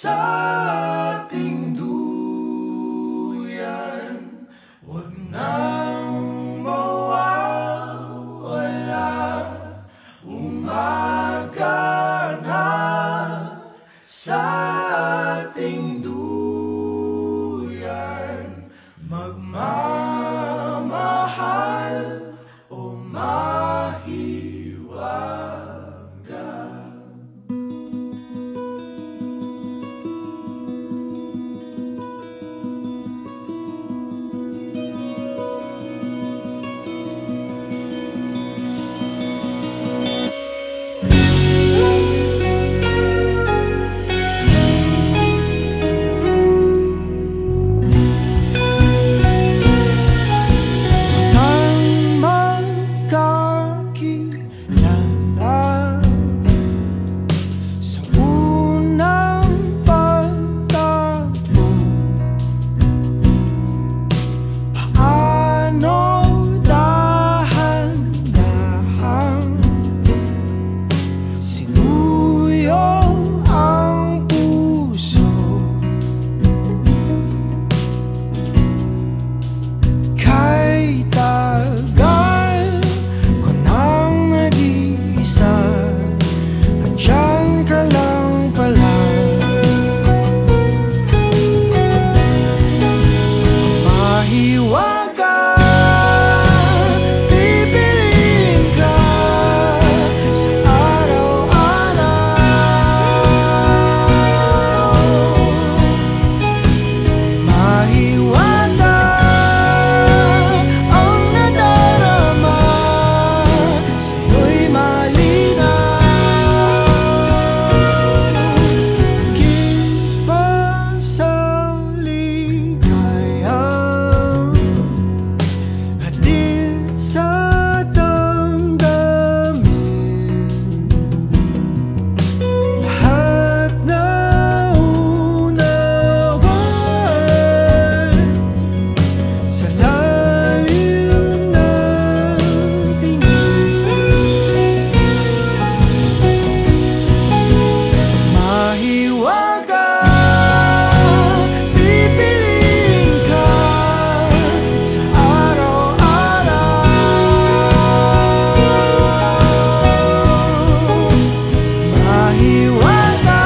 sa ating duyan Huwag nang mawawala. Umaga na sa ating duyan Magmamahal o mahiwa. you want to